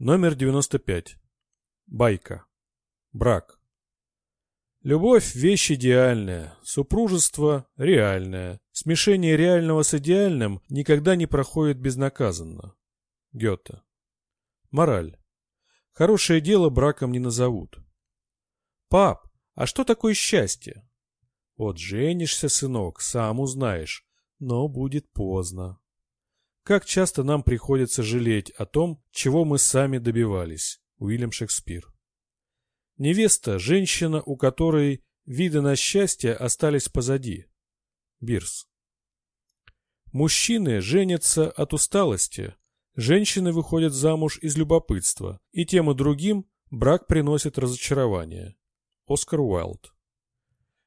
Номер 95. Байка. Брак. Любовь – вещь идеальная, супружество – реальное. Смешение реального с идеальным никогда не проходит безнаказанно. Гёте. Мораль. Хорошее дело браком не назовут. Пап, а что такое счастье? Вот женишься, сынок, сам узнаешь, но будет поздно. Как часто нам приходится жалеть о том, чего мы сами добивались. Уильям Шекспир. Невеста – женщина, у которой виды на счастье остались позади. Бирс. Мужчины женятся от усталости, женщины выходят замуж из любопытства, и тем и другим брак приносит разочарование. Оскар Уайлд.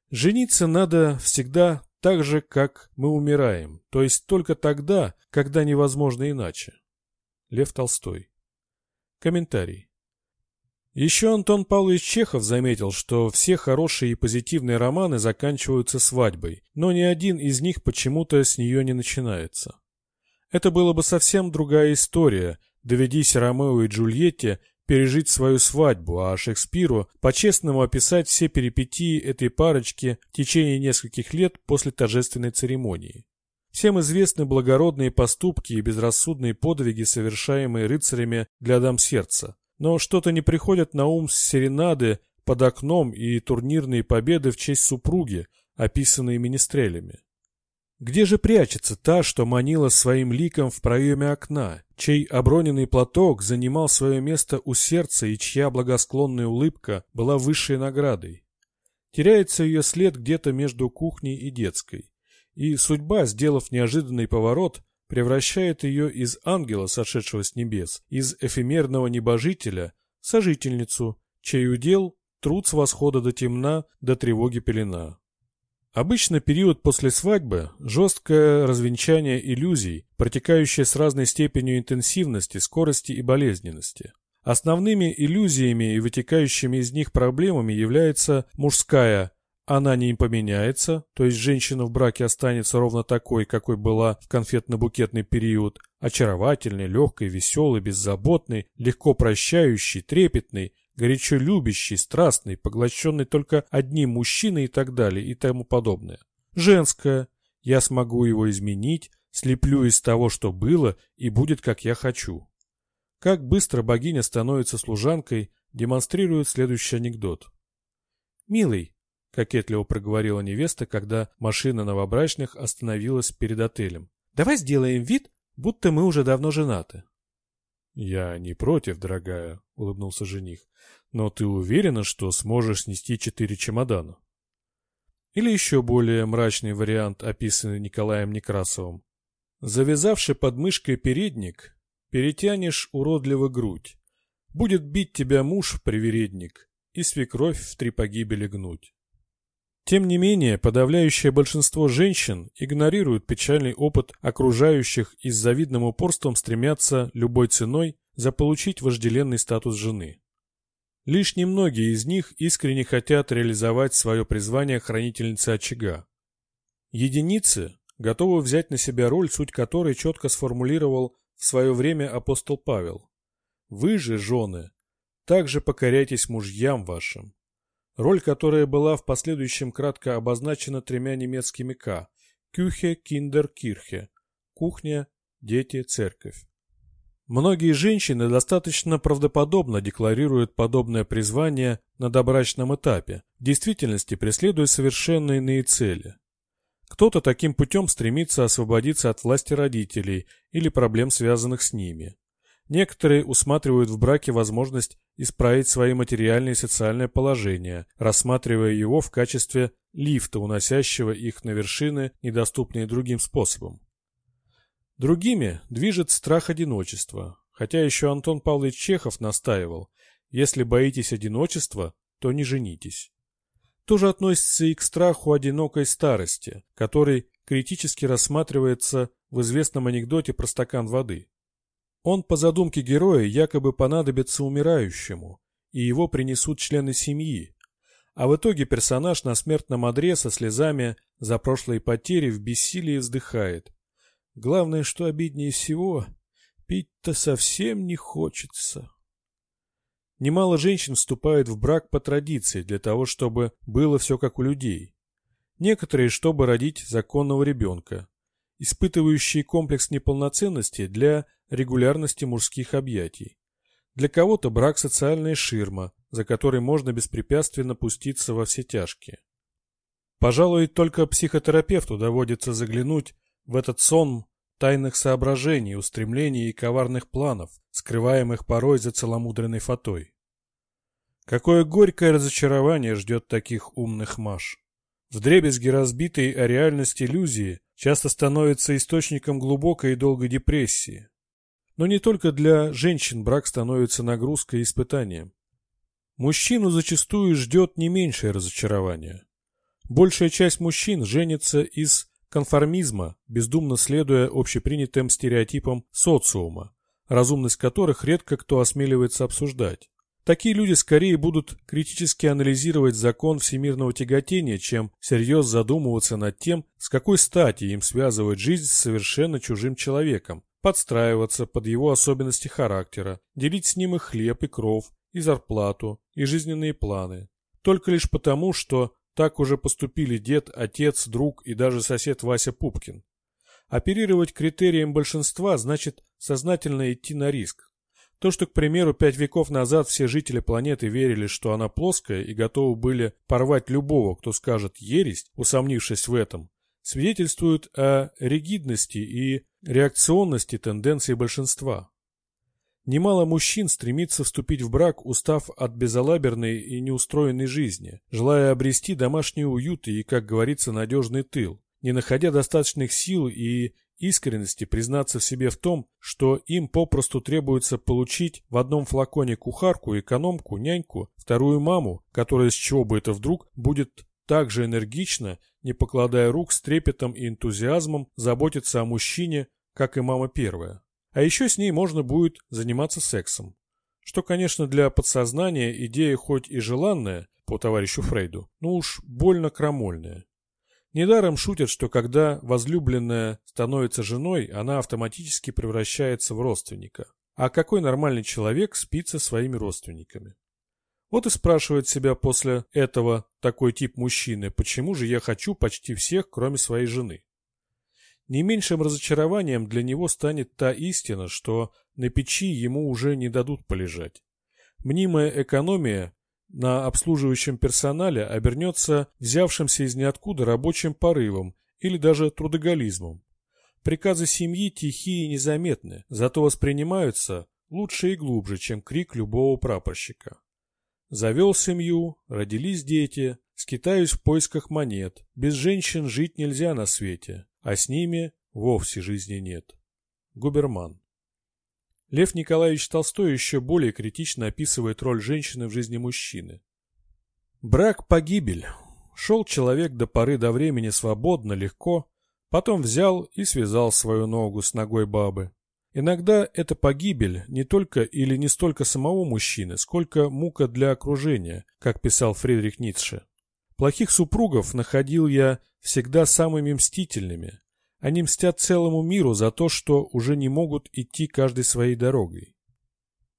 Жениться надо всегда так же, как мы умираем, то есть только тогда, когда невозможно иначе. Лев Толстой. Комментарий. Еще Антон Павлович Чехов заметил, что все хорошие и позитивные романы заканчиваются свадьбой, но ни один из них почему-то с нее не начинается. Это было бы совсем другая история, доведись Ромео и Джульетте пережить свою свадьбу, а Шекспиру по-честному описать все перипетии этой парочки в течение нескольких лет после торжественной церемонии. Всем известны благородные поступки и безрассудные подвиги, совершаемые рыцарями для дам сердца. Но что-то не приходит на ум с серенады под окном и турнирные победы в честь супруги, описанные министрелями. Где же прячется та, что манила своим ликом в проеме окна, чей оброненный платок занимал свое место у сердца и чья благосклонная улыбка была высшей наградой? Теряется ее след где-то между кухней и детской. И судьба, сделав неожиданный поворот, превращает ее из ангела, сошедшего с небес, из эфемерного небожителя, сожительницу, чей удел – труд с восхода до темна, до тревоги пелена. Обычно период после свадьбы – жесткое развенчание иллюзий, протекающее с разной степенью интенсивности, скорости и болезненности. Основными иллюзиями и вытекающими из них проблемами является мужская «она не поменяется», то есть женщина в браке останется ровно такой, какой была в конфетно-букетный период, очаровательной, легкой, веселой, беззаботной, легко прощающей, трепетной, горячо любящий, страстный, поглощенный только одним мужчиной и так далее и тому подобное. Женское. Я смогу его изменить, слеплю из того, что было, и будет, как я хочу. Как быстро богиня становится служанкой, демонстрирует следующий анекдот. «Милый», — кокетливо проговорила невеста, когда машина новобрачных остановилась перед отелем, «давай сделаем вид, будто мы уже давно женаты». «Я не против, дорогая», — улыбнулся жених. «Но ты уверена, что сможешь снести четыре чемодана?» Или еще более мрачный вариант, описанный Николаем Некрасовым. «Завязавши под мышкой передник, перетянешь уродливо грудь. Будет бить тебя муж, привередник, и свекровь в три погибели гнуть». Тем не менее, подавляющее большинство женщин игнорируют печальный опыт окружающих и с завидным упорством стремятся любой ценой заполучить вожделенный статус жены. Лишь немногие из них искренне хотят реализовать свое призвание хранительницы очага. Единицы готовы взять на себя роль, суть которой четко сформулировал в свое время апостол Павел. Вы же, жены, также покоряйтесь мужьям вашим, роль которая была в последующем кратко обозначена тремя немецкими «К» – «Кюхе», «Киндер», «Кирхе» – «Кухня», «Дети», «Церковь». Многие женщины достаточно правдоподобно декларируют подобное призвание на добрачном этапе, в действительности преследуя совершенно иные цели. Кто-то таким путем стремится освободиться от власти родителей или проблем, связанных с ними. Некоторые усматривают в браке возможность исправить свои материальные и социальное положение, рассматривая его в качестве лифта, уносящего их на вершины, недоступные другим способом. Другими движет страх одиночества, хотя еще Антон Павлович Чехов настаивал, если боитесь одиночества, то не женитесь. То же относится и к страху одинокой старости, который критически рассматривается в известном анекдоте про стакан воды. Он, по задумке героя, якобы понадобится умирающему, и его принесут члены семьи. А в итоге персонаж на смертном одре со слезами за прошлые потери в бессилии вздыхает. Главное, что обиднее всего, пить-то совсем не хочется. Немало женщин вступают в брак по традиции, для того, чтобы было все как у людей. Некоторые, чтобы родить законного ребенка, испытывающие комплекс неполноценности для регулярности мужских объятий. Для кого-то брак – социальная ширма, за которой можно беспрепятственно пуститься во все тяжкие. Пожалуй, только психотерапевту доводится заглянуть в этот сон тайных соображений, устремлений и коварных планов, скрываемых порой за целомудренной фатой. Какое горькое разочарование ждет таких умных маш. Вдребезги разбитые о реальность иллюзии часто становится источником глубокой и долгой депрессии. Но не только для женщин брак становится нагрузкой и испытанием. Мужчину зачастую ждет не меньшее разочарование. Большая часть мужчин женится из конформизма, бездумно следуя общепринятым стереотипам социума, разумность которых редко кто осмеливается обсуждать. Такие люди скорее будут критически анализировать закон всемирного тяготения, чем всерьез задумываться над тем, с какой стати им связывать жизнь с совершенно чужим человеком, подстраиваться под его особенности характера, делить с ним и хлеб, и кров, и зарплату, и жизненные планы. Только лишь потому, что так уже поступили дед, отец, друг и даже сосед Вася Пупкин. Оперировать критерием большинства значит сознательно идти на риск. То, что, к примеру, пять веков назад все жители планеты верили, что она плоская и готовы были порвать любого, кто скажет «ересь», усомнившись в этом, свидетельствует о ригидности и реакционности тенденций большинства. Немало мужчин стремится вступить в брак, устав от безалаберной и неустроенной жизни, желая обрести домашний уют и, как говорится, надежный тыл, не находя достаточных сил и искренности признаться себе в том, что им попросту требуется получить в одном флаконе кухарку, экономку, няньку, вторую маму, которая с чего бы это вдруг будет так же энергично, не покладая рук с трепетом и энтузиазмом, заботиться о мужчине, как и мама первая. А еще с ней можно будет заниматься сексом. Что, конечно, для подсознания идея хоть и желанная, по товарищу Фрейду, но уж больно крамольная. Недаром шутят, что когда возлюбленная становится женой, она автоматически превращается в родственника. А какой нормальный человек спит со своими родственниками? Вот и спрашивает себя после этого такой тип мужчины, почему же я хочу почти всех, кроме своей жены? Не меньшим разочарованием для него станет та истина, что на печи ему уже не дадут полежать. Мнимая экономия на обслуживающем персонале обернется взявшимся из ниоткуда рабочим порывом или даже трудоголизмом. Приказы семьи тихие и незаметны, зато воспринимаются лучше и глубже, чем крик любого прапорщика. Завел семью, родились дети, скитаюсь в поисках монет. Без женщин жить нельзя на свете а с ними вовсе жизни нет. Губерман. Лев Николаевич Толстой еще более критично описывает роль женщины в жизни мужчины. Брак – погибель. Шел человек до поры до времени свободно, легко, потом взял и связал свою ногу с ногой бабы. Иногда это погибель не только или не столько самого мужчины, сколько мука для окружения, как писал Фридрих Ницше. Плохих супругов находил я всегда самыми мстительными. Они мстят целому миру за то, что уже не могут идти каждой своей дорогой.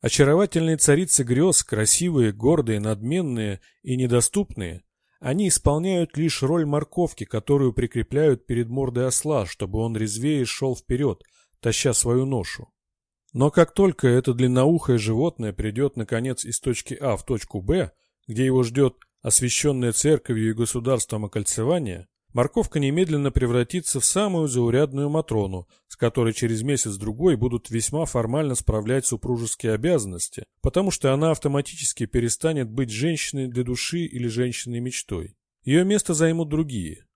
Очаровательные царицы грез, красивые, гордые, надменные и недоступные, они исполняют лишь роль морковки, которую прикрепляют перед мордой осла, чтобы он резвее шел вперед, таща свою ношу. Но как только это длинноухое животное придет, наконец, из точки А в точку Б, где его ждет освященное церковью и государством окольцевание, морковка немедленно превратится в самую заурядную Матрону, с которой через месяц-другой будут весьма формально справлять супружеские обязанности, потому что она автоматически перестанет быть женщиной для души или женщиной мечтой. Ее место займут другие.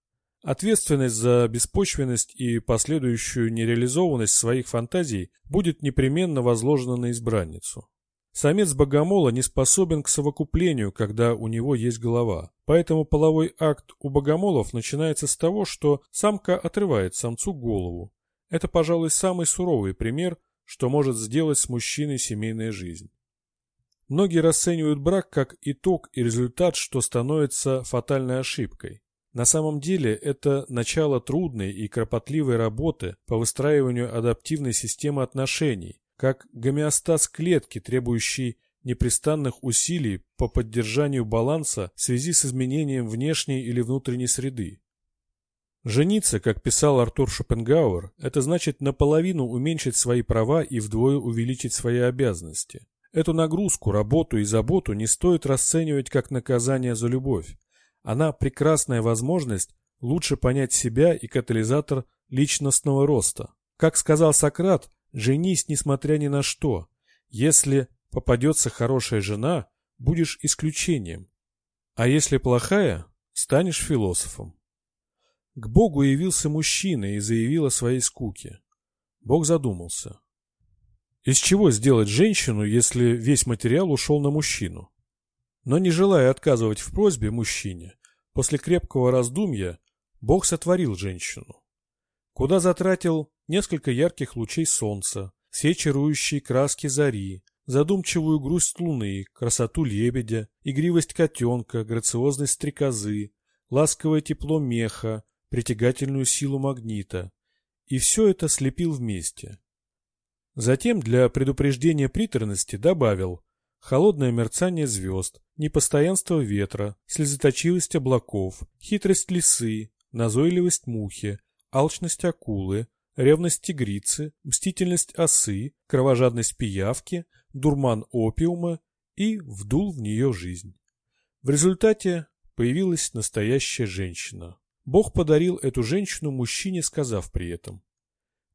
Ответственность за беспочвенность и последующую нереализованность своих фантазий будет непременно возложена на избранницу. Самец богомола не способен к совокуплению, когда у него есть голова. Поэтому половой акт у богомолов начинается с того, что самка отрывает самцу голову. Это, пожалуй, самый суровый пример, что может сделать с мужчиной семейная жизнь. Многие расценивают брак как итог и результат, что становится фатальной ошибкой. На самом деле это начало трудной и кропотливой работы по выстраиванию адаптивной системы отношений, как гомеостаз клетки, требующий непрестанных усилий по поддержанию баланса в связи с изменением внешней или внутренней среды. Жениться, как писал Артур Шопенгауэр, это значит наполовину уменьшить свои права и вдвое увеличить свои обязанности. Эту нагрузку, работу и заботу не стоит расценивать как наказание за любовь. Она прекрасная возможность лучше понять себя и катализатор личностного роста. Как сказал Сократ, женись несмотря ни на что. Если попадется хорошая жена, будешь исключением. А если плохая, станешь философом. К Богу явился мужчина и заявил о своей скуке. Бог задумался. Из чего сделать женщину, если весь материал ушел на мужчину? Но не желая отказывать в просьбе мужчине, после крепкого раздумья Бог сотворил женщину. Куда затратил несколько ярких лучей солнца, все чарующие краски зари, задумчивую грусть луны, красоту лебедя, игривость котенка, грациозность стрекозы, ласковое тепло меха, притягательную силу магнита, и все это слепил вместе. Затем для предупреждения приторности добавил холодное мерцание звезд, непостоянство ветра, слезоточивость облаков, хитрость лисы, назойливость мухи, алчность акулы, ревность тигрицы, мстительность осы, кровожадность пиявки, дурман опиума и вдул в нее жизнь. В результате появилась настоящая женщина. Бог подарил эту женщину мужчине, сказав при этом,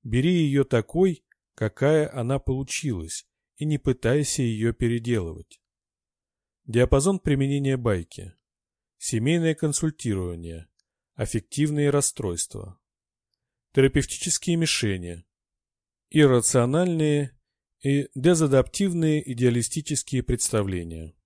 «Бери ее такой, какая она получилась, и не пытайся ее переделывать». Диапазон применения байки. Семейное консультирование. Аффективные расстройства. Терапевтические мишени. Иррациональные и дезадаптивные идеалистические представления.